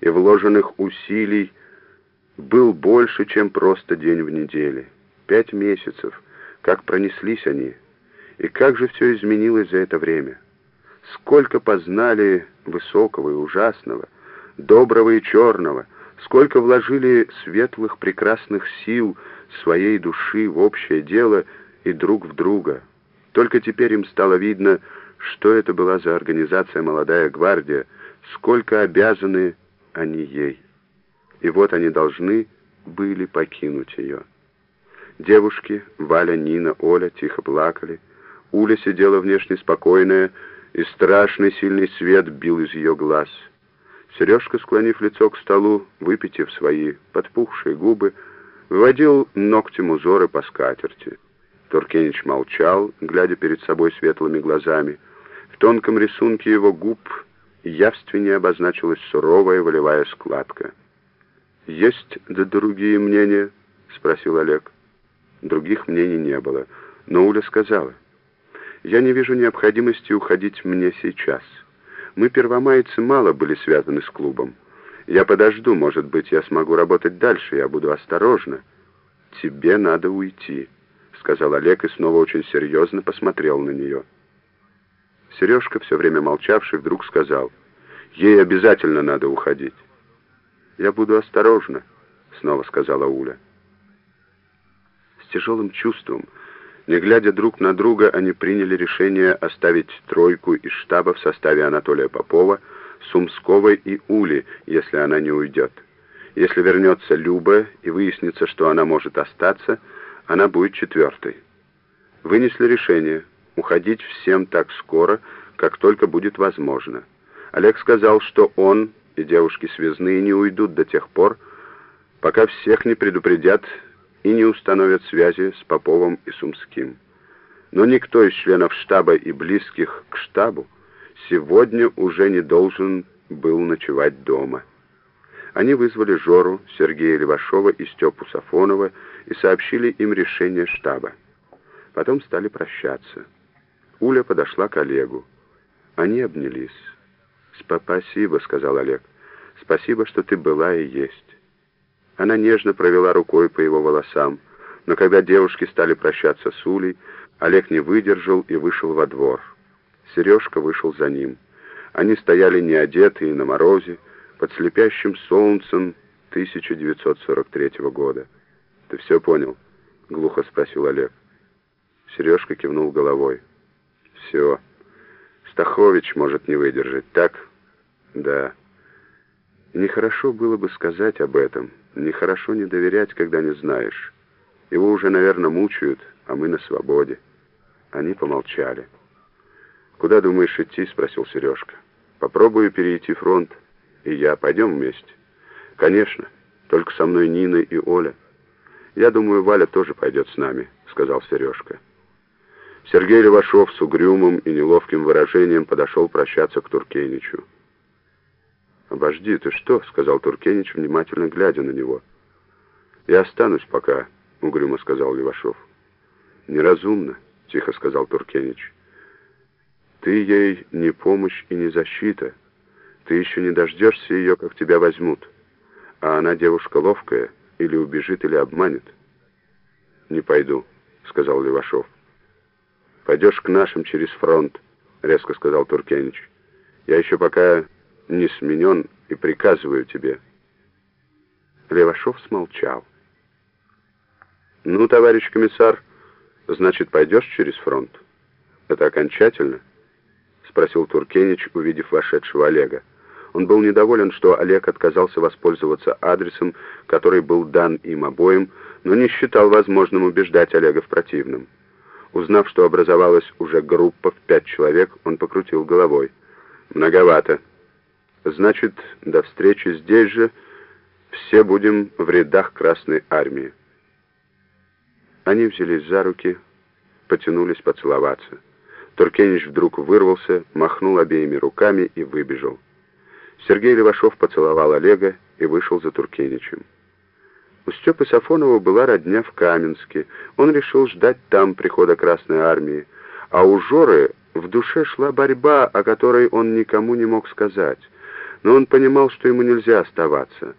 и вложенных усилий был больше, чем просто день в неделе. Пять месяцев, как пронеслись они, и как же все изменилось за это время. Сколько познали высокого и ужасного, доброго и черного, сколько вложили светлых прекрасных сил своей души в общее дело и друг в друга. Только теперь им стало видно, что это была за организация «Молодая гвардия», сколько обязаны они ей. И вот они должны были покинуть ее. Девушки, Валя, Нина, Оля тихо плакали. Уля сидела внешне спокойная, и страшный сильный свет бил из ее глаз. Сережка, склонив лицо к столу, выпитив свои подпухшие губы, выводил ногтем узоры по скатерти. Туркенич молчал, глядя перед собой светлыми глазами. В тонком рисунке его губ явственнее обозначилась суровая волевая складка. «Есть да другие мнения?» — спросил Олег. Других мнений не было, но Уля сказала. «Я не вижу необходимости уходить мне сейчас. Мы, первомайцы, мало были связаны с клубом. Я подожду, может быть, я смогу работать дальше, я буду осторожна. Тебе надо уйти», — сказал Олег и снова очень серьезно посмотрел на нее. Сережка, все время молчавший, вдруг сказал, «Ей обязательно надо уходить». «Я буду осторожна», — снова сказала Уля. С тяжелым чувством, не глядя друг на друга, они приняли решение оставить тройку из штаба в составе Анатолия Попова, Сумского и Ули, если она не уйдет. Если вернется Люба и выяснится, что она может остаться, она будет четвертой. Вынесли решение уходить всем так скоро, как только будет возможно. Олег сказал, что он и девушки связные не уйдут до тех пор, пока всех не предупредят и не установят связи с Поповым и Сумским. Но никто из членов штаба и близких к штабу сегодня уже не должен был ночевать дома. Они вызвали Жору, Сергея Левашова и Степу Сафонова и сообщили им решение штаба. Потом стали прощаться. Уля подошла к Олегу. Они обнялись. «Спасибо», — сказал Олег. «Спасибо, что ты была и есть». Она нежно провела рукой по его волосам, но когда девушки стали прощаться с Улей, Олег не выдержал и вышел во двор. Сережка вышел за ним. Они стояли неодетые на морозе, под слепящим солнцем 1943 года. «Ты все понял?» — глухо спросил Олег. Сережка кивнул головой. «Все. Стахович может не выдержать, так?» «Да». Нехорошо было бы сказать об этом. Нехорошо не доверять, когда не знаешь. Его уже, наверное, мучают, а мы на свободе. Они помолчали. «Куда думаешь идти?» — спросил Сережка. «Попробую перейти фронт. И я. Пойдем вместе?» «Конечно. Только со мной Нина и Оля». «Я думаю, Валя тоже пойдет с нами», — сказал Сережка. Сергей Левашов с угрюмым и неловким выражением подошел прощаться к Туркеничу. «Обожди, ты что?» — сказал Туркенич, внимательно глядя на него. «Я останусь пока», — угрюмо сказал Левашов. «Неразумно», — тихо сказал Туркенич. «Ты ей не помощь и не защита. Ты еще не дождешься ее, как тебя возьмут. А она девушка ловкая, или убежит, или обманет». «Не пойду», — сказал Левашов. «Пойдешь к нашим через фронт», — резко сказал Туркенич. «Я еще пока не сменен и приказываю тебе». Левашов смолчал. «Ну, товарищ комиссар, значит, пойдешь через фронт? Это окончательно?» — спросил Туркенич, увидев вошедшего Олега. Он был недоволен, что Олег отказался воспользоваться адресом, который был дан им обоим, но не считал возможным убеждать Олега в противном. Узнав, что образовалась уже группа в пять человек, он покрутил головой. «Многовато. Значит, до встречи здесь же все будем в рядах Красной Армии». Они взялись за руки, потянулись поцеловаться. Туркенич вдруг вырвался, махнул обеими руками и выбежал. Сергей Левашов поцеловал Олега и вышел за Туркеничем. У Степы Сафонова была родня в Каменске. Он решил ждать там прихода Красной Армии. А у Жоры в душе шла борьба, о которой он никому не мог сказать. но он понимал, что ему нельзя оставаться.